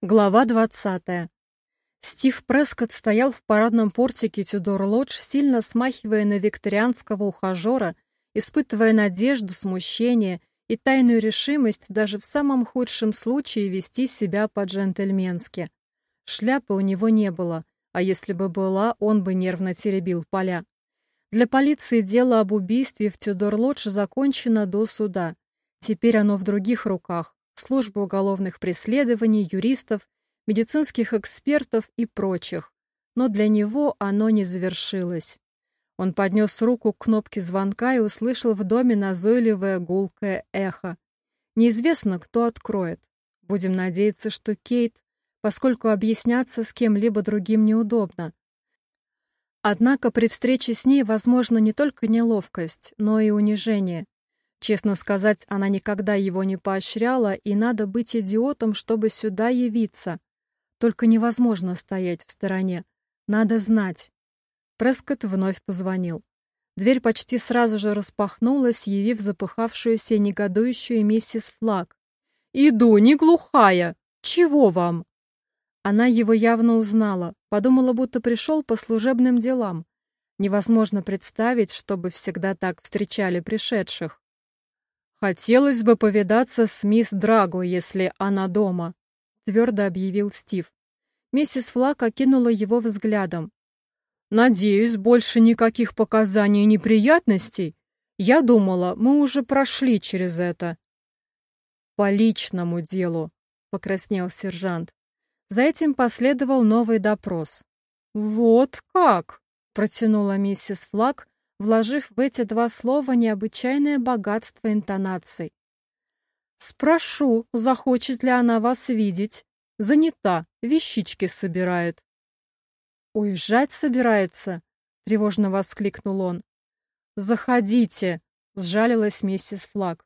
Глава 20. Стив Прескотт стоял в парадном портике Тюдор-Лодж, сильно смахивая на викторианского ухажера, испытывая надежду, смущение и тайную решимость даже в самом худшем случае вести себя по-джентльменски. Шляпы у него не было, а если бы была, он бы нервно теребил поля. Для полиции дело об убийстве в Тюдор-Лодж закончено до суда. Теперь оно в других руках службы уголовных преследований, юристов, медицинских экспертов и прочих. Но для него оно не завершилось. Он поднес руку к кнопке звонка и услышал в доме назойливое гулкое эхо. Неизвестно, кто откроет. Будем надеяться, что Кейт, поскольку объясняться с кем-либо другим неудобно. Однако при встрече с ней возможно не только неловкость, но и унижение. Честно сказать, она никогда его не поощряла, и надо быть идиотом, чтобы сюда явиться. Только невозможно стоять в стороне. Надо знать. Прескотт вновь позвонил. Дверь почти сразу же распахнулась, явив запыхавшуюся и негодующую миссис Флаг. «Иду, не глухая! Чего вам?» Она его явно узнала, подумала, будто пришел по служебным делам. Невозможно представить, чтобы всегда так встречали пришедших. «Хотелось бы повидаться с мисс Драго, если она дома», — твердо объявил Стив. Миссис Флак окинула его взглядом. «Надеюсь, больше никаких показаний и неприятностей? Я думала, мы уже прошли через это». «По личному делу», — покраснел сержант. За этим последовал новый допрос. «Вот как!» — протянула миссис Флак, вложив в эти два слова необычайное богатство интонаций. «Спрошу, захочет ли она вас видеть. Занята, вещички собирает». «Уезжать собирается?» — тревожно воскликнул он. «Заходите», — сжалилась миссис Флаг.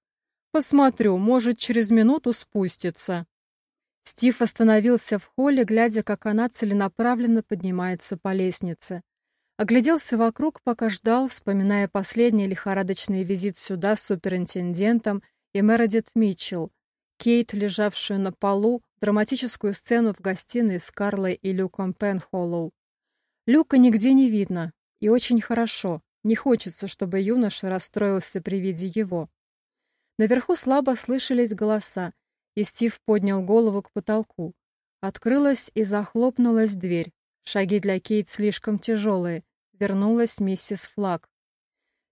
«Посмотрю, может, через минуту спустится». Стив остановился в холле, глядя, как она целенаправленно поднимается по лестнице. Огляделся вокруг, пока ждал, вспоминая последний лихорадочный визит сюда с суперинтендентом и Мередит Митчелл, Кейт, лежавшую на полу, драматическую сцену в гостиной с Карлой и Люком Пенхоллоу. Люка нигде не видно, и очень хорошо. Не хочется, чтобы юноша расстроился при виде его. Наверху слабо слышались голоса, и Стив поднял голову к потолку. Открылась и захлопнулась дверь. Шаги для Кейт слишком тяжелые. Вернулась миссис Флаг.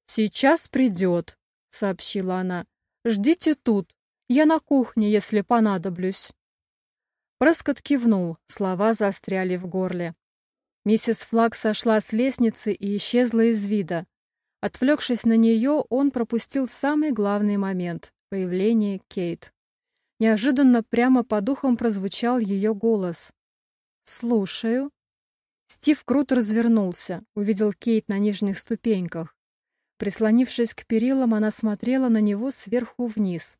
«Сейчас придет», — сообщила она. «Ждите тут. Я на кухне, если понадоблюсь». Прескот кивнул, слова застряли в горле. Миссис Флаг сошла с лестницы и исчезла из вида. Отвлекшись на нее, он пропустил самый главный момент — появление Кейт. Неожиданно прямо по духам прозвучал ее голос. «Слушаю». Стив круто развернулся, увидел Кейт на нижних ступеньках. Прислонившись к перилам, она смотрела на него сверху вниз.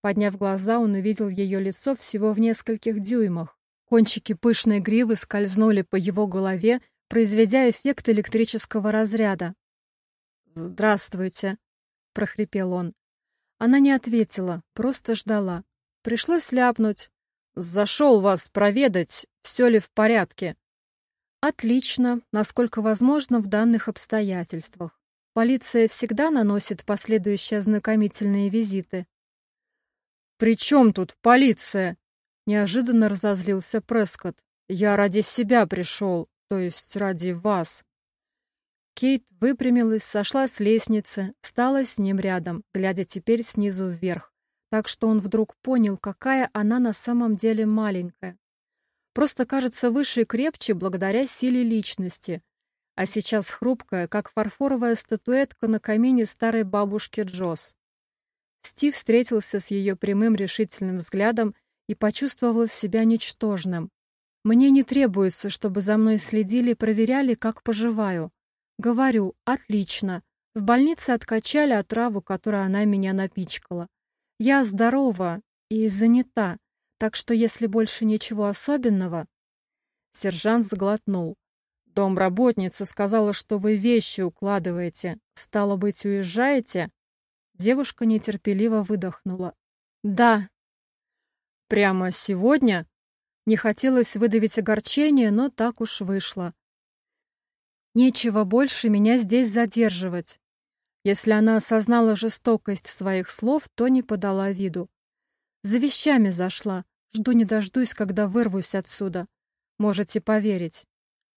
Подняв глаза, он увидел ее лицо всего в нескольких дюймах. Кончики пышной гривы скользнули по его голове, произведя эффект электрического разряда. «Здравствуйте», — прохрипел он. Она не ответила, просто ждала. Пришлось ляпнуть. «Зашел вас проведать, все ли в порядке». Отлично, насколько возможно в данных обстоятельствах. Полиция всегда наносит последующие ознакомительные визиты. «При чем тут полиция?» Неожиданно разозлился Прескотт. «Я ради себя пришел, то есть ради вас». Кейт выпрямилась, сошла с лестницы, встала с ним рядом, глядя теперь снизу вверх, так что он вдруг понял, какая она на самом деле маленькая. Просто кажется выше и крепче благодаря силе личности. А сейчас хрупкая, как фарфоровая статуэтка на камине старой бабушки Джос. Стив встретился с ее прямым решительным взглядом и почувствовал себя ничтожным. «Мне не требуется, чтобы за мной следили и проверяли, как поживаю. Говорю, отлично. В больнице откачали отраву, которой она меня напичкала. Я здорова и занята. Так что если больше ничего особенного... Сержант сглотнул. Домработница сказала, что вы вещи укладываете. Стало быть, уезжаете? Девушка нетерпеливо выдохнула. Да. Прямо сегодня? Не хотелось выдавить огорчение, но так уж вышло. Нечего больше меня здесь задерживать. Если она осознала жестокость своих слов, то не подала виду. За вещами зашла. Жду не дождусь, когда вырвусь отсюда. Можете поверить.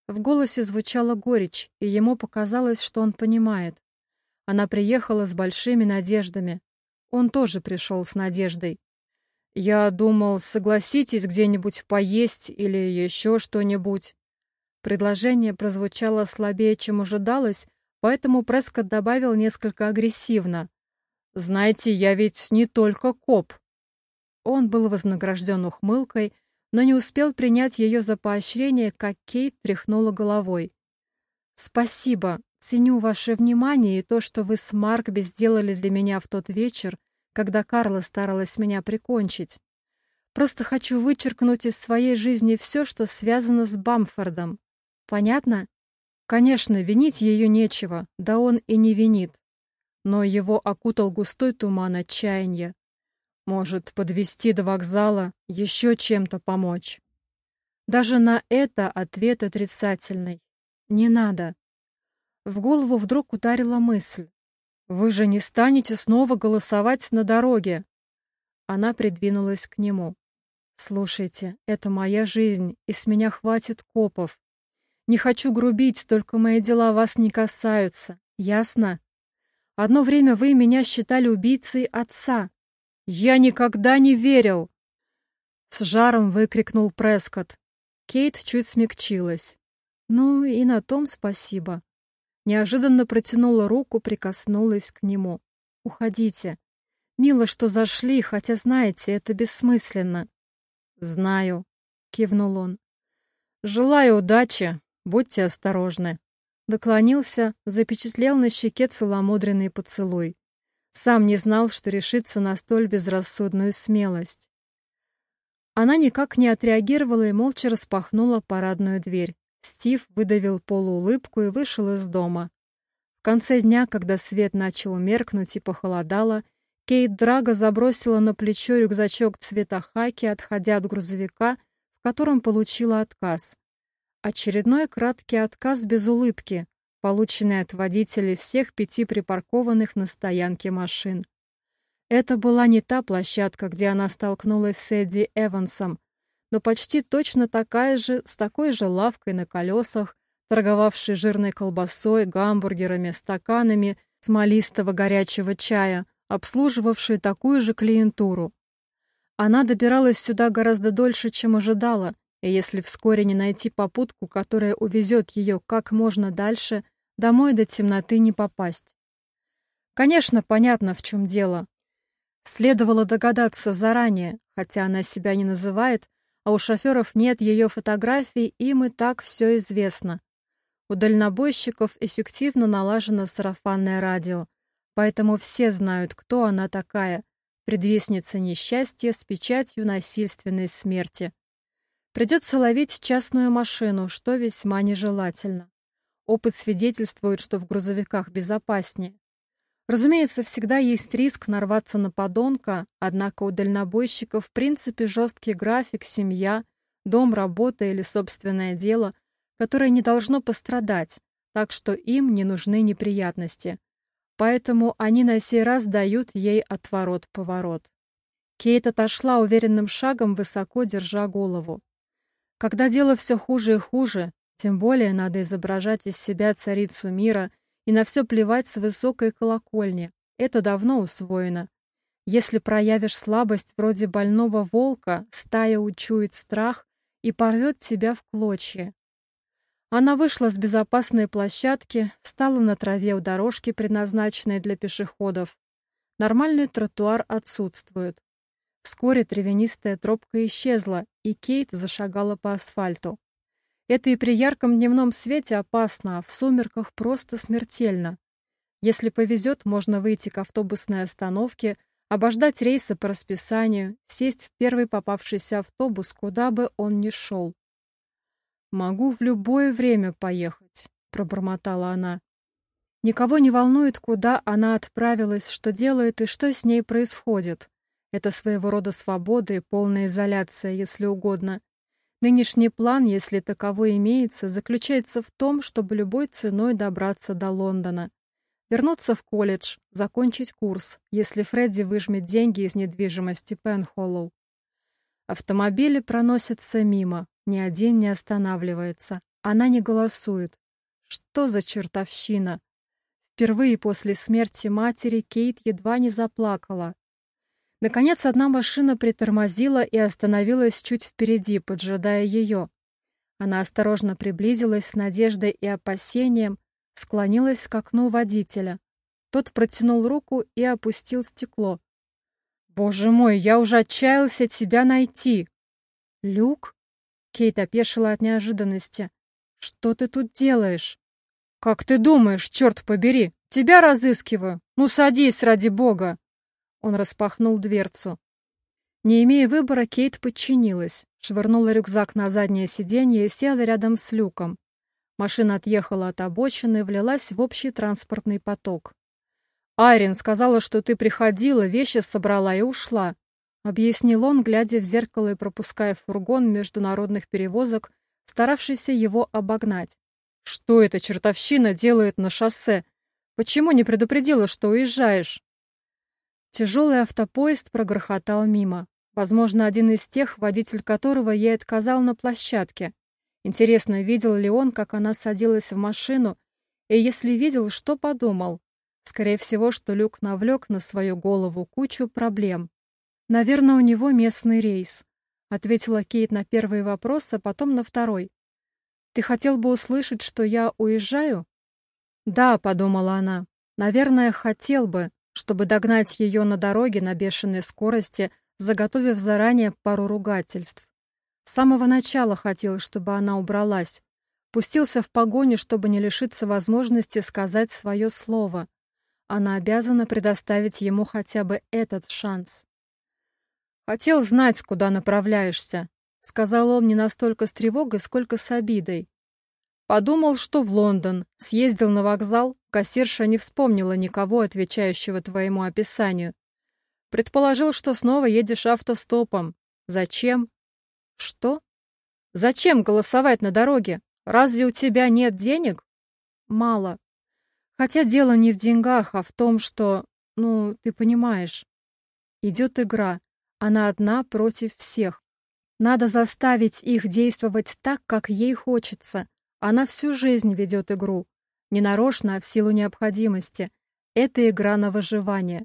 В голосе звучала горечь, и ему показалось, что он понимает. Она приехала с большими надеждами. Он тоже пришел с надеждой. «Я думал, согласитесь где-нибудь поесть или еще что-нибудь». Предложение прозвучало слабее, чем ожидалось, поэтому Прескотт добавил несколько агрессивно. «Знаете, я ведь не только коп». Он был вознагражден ухмылкой, но не успел принять ее за поощрение, как Кейт тряхнула головой. «Спасибо. Ценю ваше внимание и то, что вы с Маркби сделали для меня в тот вечер, когда Карла старалась меня прикончить. Просто хочу вычеркнуть из своей жизни все, что связано с Бамфордом. Понятно? Конечно, винить ее нечего, да он и не винит. Но его окутал густой туман отчаяния. Может, подвести до вокзала, еще чем-то помочь. Даже на это ответ отрицательный. Не надо. В голову вдруг ударила мысль. «Вы же не станете снова голосовать на дороге!» Она придвинулась к нему. «Слушайте, это моя жизнь, и с меня хватит копов. Не хочу грубить, только мои дела вас не касаются. Ясно? Одно время вы меня считали убийцей отца, «Я никогда не верил!» С жаром выкрикнул Прескотт. Кейт чуть смягчилась. «Ну и на том спасибо». Неожиданно протянула руку, прикоснулась к нему. «Уходите. Мило, что зашли, хотя, знаете, это бессмысленно». «Знаю», — кивнул он. «Желаю удачи. Будьте осторожны». Доклонился, запечатлел на щеке целомудренный поцелуй. Сам не знал, что решится на столь безрассудную смелость. Она никак не отреагировала и молча распахнула парадную дверь. Стив выдавил полуулыбку и вышел из дома. В конце дня, когда свет начал меркнуть и похолодало, Кейт Драго забросила на плечо рюкзачок цвета хаки, отходя от грузовика, в котором получила отказ. Очередной краткий отказ без улыбки, полученный от водителей всех пяти припаркованных на стоянке машин. Это была не та площадка, где она столкнулась с Эдди Эвансом, но почти точно такая же, с такой же лавкой на колесах, торговавшей жирной колбасой, гамбургерами, стаканами смолистого горячего чая, обслуживавшей такую же клиентуру. Она добиралась сюда гораздо дольше, чем ожидала, и если вскоре не найти попутку, которая увезет ее как можно дальше – Домой до темноты не попасть. Конечно, понятно, в чем дело. Следовало догадаться заранее, хотя она себя не называет, а у шоферов нет ее фотографий, им и так все известно. У дальнобойщиков эффективно налажено сарафанное радио, поэтому все знают, кто она такая, предвестница несчастья с печатью насильственной смерти. Придется ловить частную машину, что весьма нежелательно. Опыт свидетельствует, что в грузовиках безопаснее. Разумеется, всегда есть риск нарваться на подонка, однако у дальнобойщиков в принципе жесткий график, семья, дом, работа или собственное дело, которое не должно пострадать, так что им не нужны неприятности. Поэтому они на сей раз дают ей отворот-поворот. Кейт отошла уверенным шагом, высоко держа голову. Когда дело все хуже и хуже, тем более надо изображать из себя царицу мира и на все плевать с высокой колокольни. Это давно усвоено. Если проявишь слабость вроде больного волка, стая учует страх и порвет тебя в клочья. Она вышла с безопасной площадки, встала на траве у дорожки, предназначенной для пешеходов. Нормальный тротуар отсутствует. Вскоре травянистая тропка исчезла, и Кейт зашагала по асфальту. Это и при ярком дневном свете опасно, а в сумерках просто смертельно. Если повезет, можно выйти к автобусной остановке, обождать рейса по расписанию, сесть в первый попавшийся автобус, куда бы он ни шел. «Могу в любое время поехать», — пробормотала она. Никого не волнует, куда она отправилась, что делает и что с ней происходит. Это своего рода свобода и полная изоляция, если угодно. Нынешний план, если таковой имеется, заключается в том, чтобы любой ценой добраться до Лондона. Вернуться в колледж, закончить курс, если Фредди выжмет деньги из недвижимости Пенхоллоу. Автомобили проносятся мимо, ни один не останавливается. Она не голосует. Что за чертовщина? Впервые после смерти матери Кейт едва не заплакала. Наконец, одна машина притормозила и остановилась чуть впереди, поджидая ее. Она осторожно приблизилась с надеждой и опасением, склонилась к окну водителя. Тот протянул руку и опустил стекло. «Боже мой, я уже отчаялся тебя найти!» «Люк?» Кейт опешила от неожиданности. «Что ты тут делаешь?» «Как ты думаешь, черт побери? Тебя разыскиваю! Ну, садись, ради бога!» Он распахнул дверцу. Не имея выбора, Кейт подчинилась, швырнула рюкзак на заднее сиденье и села рядом с люком. Машина отъехала от обочины и влилась в общий транспортный поток. «Айрин сказала, что ты приходила, вещи собрала и ушла», — объяснил он, глядя в зеркало и пропуская фургон международных перевозок, старавшийся его обогнать. «Что эта чертовщина делает на шоссе? Почему не предупредила, что уезжаешь?» Тяжелый автопоезд прогрохотал мимо. Возможно, один из тех, водитель которого ей отказал на площадке. Интересно, видел ли он, как она садилась в машину, и если видел, что подумал? Скорее всего, что Люк навлек на свою голову кучу проблем. «Наверное, у него местный рейс», — ответила Кейт на первый вопрос, а потом на второй. «Ты хотел бы услышать, что я уезжаю?» «Да», — подумала она, — «наверное, хотел бы, чтобы догнать ее на дороге на бешеной скорости, заготовив заранее пару ругательств. С самого начала хотел, чтобы она убралась. Пустился в погоню, чтобы не лишиться возможности сказать свое слово. Она обязана предоставить ему хотя бы этот шанс. «Хотел знать, куда направляешься», — сказал он не настолько с тревогой, сколько с обидой. Подумал, что в Лондон, съездил на вокзал, кассирша не вспомнила никого, отвечающего твоему описанию. Предположил, что снова едешь автостопом. Зачем? Что? Зачем голосовать на дороге? Разве у тебя нет денег? Мало. Хотя дело не в деньгах, а в том, что... Ну, ты понимаешь. Идет игра. Она одна против всех. Надо заставить их действовать так, как ей хочется. Она всю жизнь ведет игру. Не нарочно, а в силу необходимости. Это игра на выживание.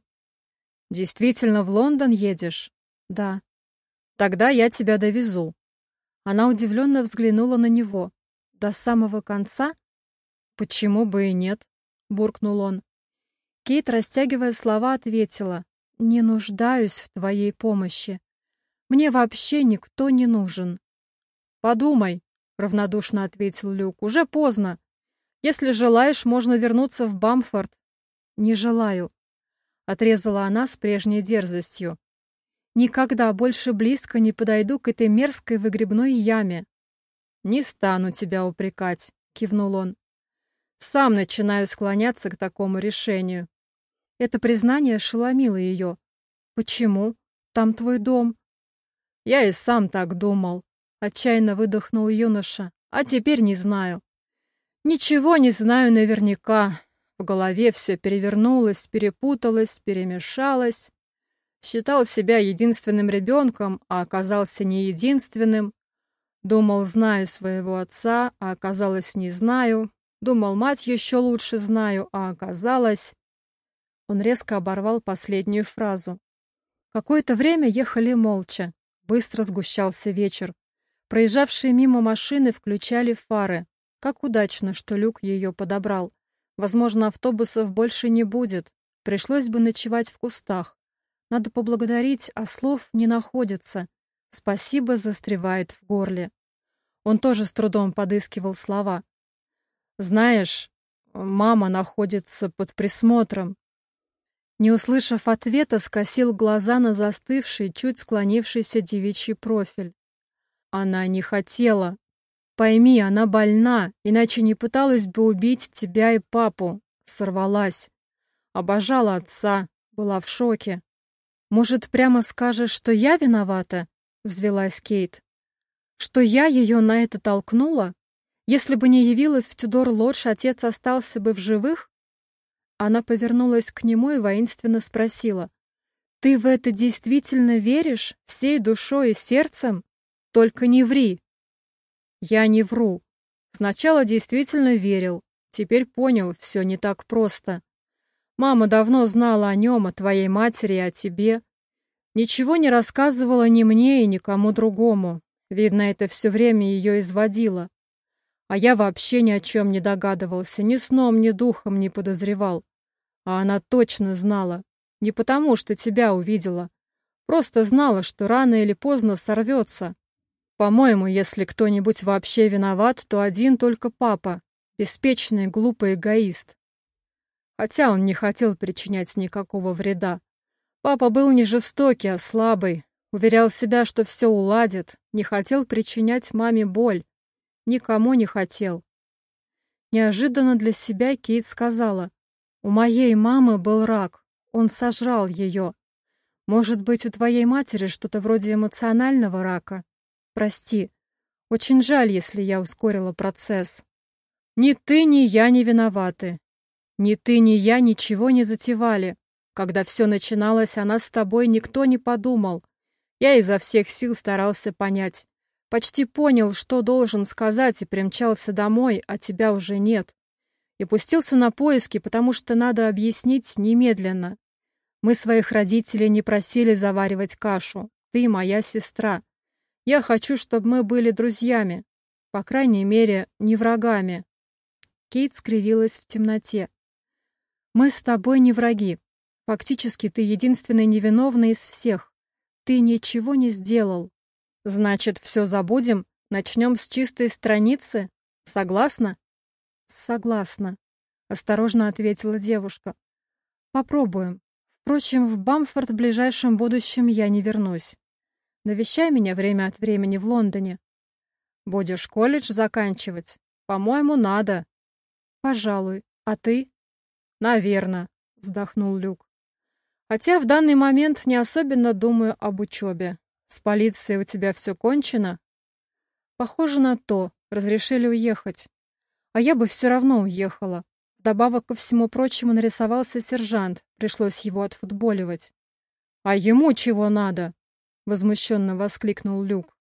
Действительно в Лондон едешь? Да. Тогда я тебя довезу. Она удивленно взглянула на него. До самого конца? Почему бы и нет? Буркнул он. Кейт, растягивая слова, ответила. Не нуждаюсь в твоей помощи. Мне вообще никто не нужен. Подумай, равнодушно ответил Люк. Уже поздно. Если желаешь, можно вернуться в Бамфорд. Не желаю, отрезала она с прежней дерзостью. Никогда больше близко не подойду к этой мерзкой выгребной яме. Не стану тебя упрекать, кивнул он. Сам начинаю склоняться к такому решению. Это признание ошеломило ее. Почему? Там твой дом. Я и сам так думал. Отчаянно выдохнул юноша. А теперь не знаю. Ничего не знаю наверняка. В голове все перевернулось, перепуталось, перемешалось. Считал себя единственным ребенком, а оказался не единственным. Думал, знаю своего отца, а оказалось, не знаю. Думал, мать еще лучше знаю, а оказалось... Он резко оборвал последнюю фразу. Какое-то время ехали молча. Быстро сгущался вечер. Проезжавшие мимо машины включали фары. Как удачно, что Люк ее подобрал. Возможно, автобусов больше не будет. Пришлось бы ночевать в кустах. Надо поблагодарить, а слов не находится. Спасибо застревает в горле. Он тоже с трудом подыскивал слова. Знаешь, мама находится под присмотром. Не услышав ответа, скосил глаза на застывший, чуть склонившийся девичий профиль. Она не хотела. Пойми, она больна, иначе не пыталась бы убить тебя и папу. Сорвалась. Обожала отца, была в шоке. Может, прямо скажешь, что я виновата? Взвелась Кейт. Что я ее на это толкнула? Если бы не явилась в Тюдор-Лодж, отец остался бы в живых? Она повернулась к нему и воинственно спросила. «Ты в это действительно веришь? Всей душой и сердцем? Только не ври!» «Я не вру. Сначала действительно верил. Теперь понял, все не так просто. Мама давно знала о нем, о твоей матери и о тебе. Ничего не рассказывала ни мне и никому другому. Видно, это все время ее изводило. А я вообще ни о чем не догадывался, ни сном, ни духом не подозревал. А она точно знала. Не потому, что тебя увидела. Просто знала, что рано или поздно сорвется. По-моему, если кто-нибудь вообще виноват, то один только папа. Беспечный, глупый эгоист. Хотя он не хотел причинять никакого вреда. Папа был не жестокий, а слабый. Уверял себя, что все уладит. Не хотел причинять маме боль. Никому не хотел. Неожиданно для себя Кейт сказала. «У моей мамы был рак. Он сожрал ее. Может быть, у твоей матери что-то вроде эмоционального рака? Прости. Очень жаль, если я ускорила процесс. Ни ты, ни я не виноваты. Ни ты, ни я ничего не затевали. Когда все начиналось, она с тобой никто не подумал. Я изо всех сил старался понять. Почти понял, что должен сказать, и примчался домой, а тебя уже нет. И пустился на поиски, потому что надо объяснить немедленно. Мы своих родителей не просили заваривать кашу. Ты моя сестра. Я хочу, чтобы мы были друзьями. По крайней мере, не врагами. Кейт скривилась в темноте. Мы с тобой не враги. Фактически ты единственный невиновный из всех. Ты ничего не сделал. Значит, все забудем? Начнем с чистой страницы? Согласна? Согласна, осторожно ответила девушка. Попробуем. Впрочем, в Бамфорд в ближайшем будущем я не вернусь. Навещай меня время от времени в Лондоне. Будешь колледж заканчивать? По-моему, надо. Пожалуй. А ты? Наверно, вздохнул Люк. Хотя в данный момент не особенно думаю об учебе. С полицией у тебя все кончено? Похоже на то. Разрешили уехать. А я бы все равно уехала. Вдобавок ко всему прочему нарисовался сержант. Пришлось его отфутболивать. «А ему чего надо?» — возмущенно воскликнул Люк.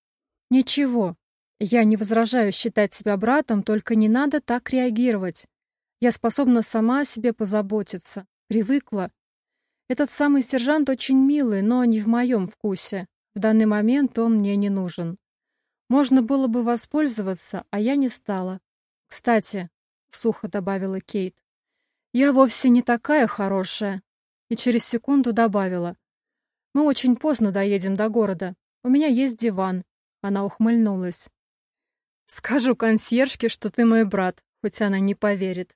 «Ничего. Я не возражаю считать себя братом, только не надо так реагировать. Я способна сама о себе позаботиться. Привыкла. Этот самый сержант очень милый, но не в моем вкусе. В данный момент он мне не нужен. Можно было бы воспользоваться, а я не стала. Кстати, — сухо добавила Кейт, — я вовсе не такая хорошая. И через секунду добавила. Мы очень поздно доедем до города. У меня есть диван. Она ухмыльнулась. Скажу консьержке, что ты мой брат, хоть она не поверит.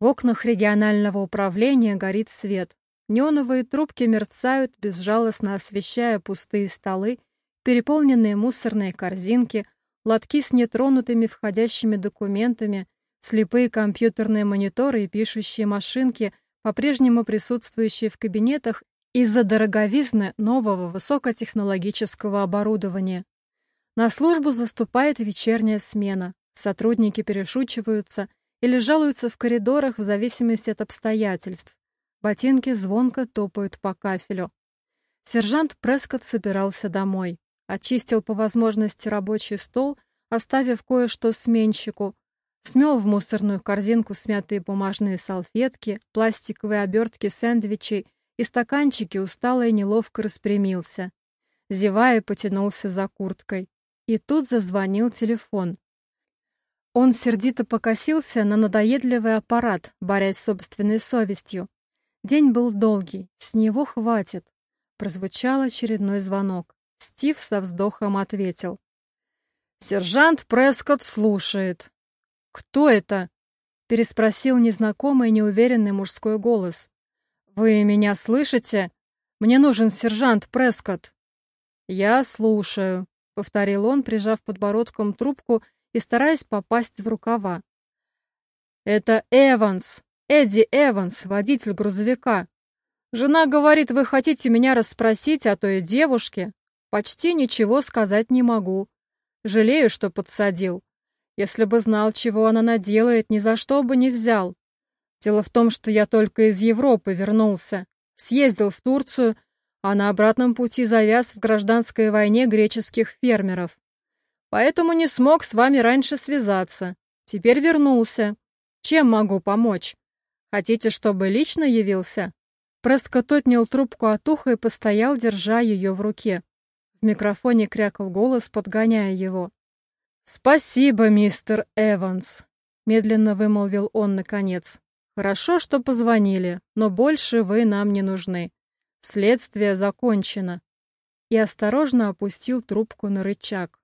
В окнах регионального управления горит свет. Неоновые трубки мерцают, безжалостно освещая пустые столы, переполненные мусорные корзинки, лотки с нетронутыми входящими документами, слепые компьютерные мониторы и пишущие машинки, по-прежнему присутствующие в кабинетах из-за дороговизны нового высокотехнологического оборудования. На службу заступает вечерняя смена. Сотрудники перешучиваются или жалуются в коридорах в зависимости от обстоятельств. Ботинки звонко топают по кафелю. Сержант Прескотт собирался домой. Очистил по возможности рабочий стол, оставив кое-что сменщику. Смел в мусорную корзинку смятые бумажные салфетки, пластиковые обертки сэндвичей и стаканчики устало и неловко распрямился. Зевая, потянулся за курткой. И тут зазвонил телефон. Он сердито покосился на надоедливый аппарат, борясь с собственной совестью. День был долгий, с него хватит. Прозвучал очередной звонок. Стив со вздохом ответил. «Сержант Прескотт слушает». «Кто это?» — переспросил незнакомый неуверенный мужской голос. «Вы меня слышите? Мне нужен сержант Прескотт». «Я слушаю», — повторил он, прижав подбородком трубку и стараясь попасть в рукава. «Это Эванс!» Эдди Эванс, водитель грузовика. Жена говорит, вы хотите меня расспросить о той девушке? Почти ничего сказать не могу. Жалею, что подсадил. Если бы знал, чего она наделает, ни за что бы не взял. Дело в том, что я только из Европы вернулся. Съездил в Турцию, а на обратном пути завяз в гражданской войне греческих фермеров. Поэтому не смог с вами раньше связаться. Теперь вернулся. Чем могу помочь? Хотите, чтобы лично явился?» Преско отнял трубку от уха и постоял, держа ее в руке. В микрофоне крякал голос, подгоняя его. «Спасибо, мистер Эванс», — медленно вымолвил он наконец. «Хорошо, что позвонили, но больше вы нам не нужны. Следствие закончено». И осторожно опустил трубку на рычаг.